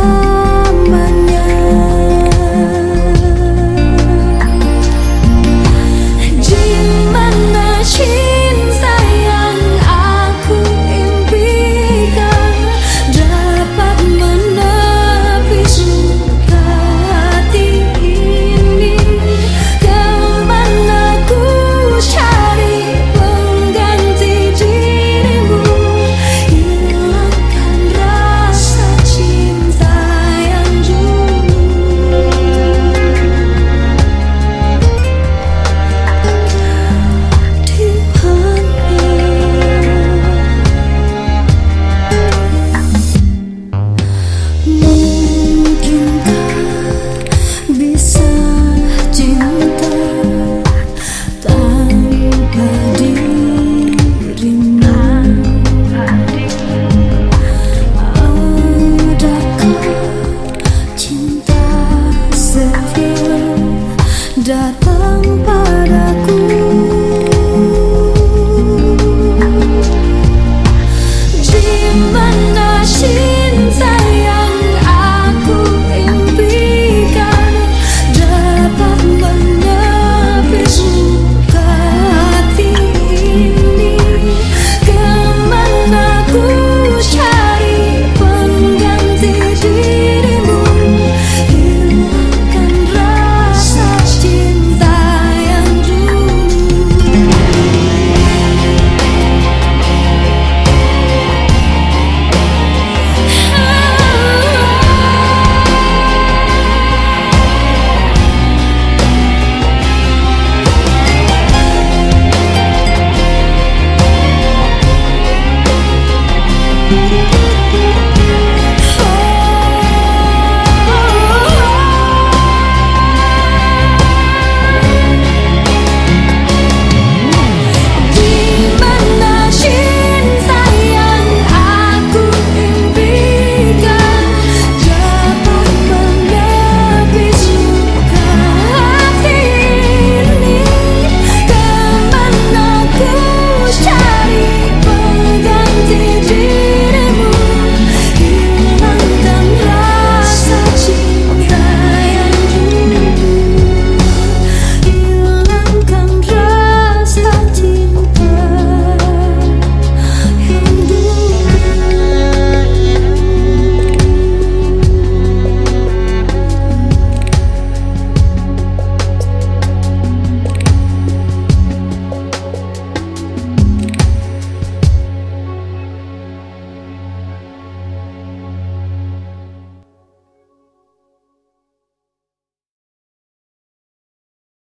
Oh. dot you.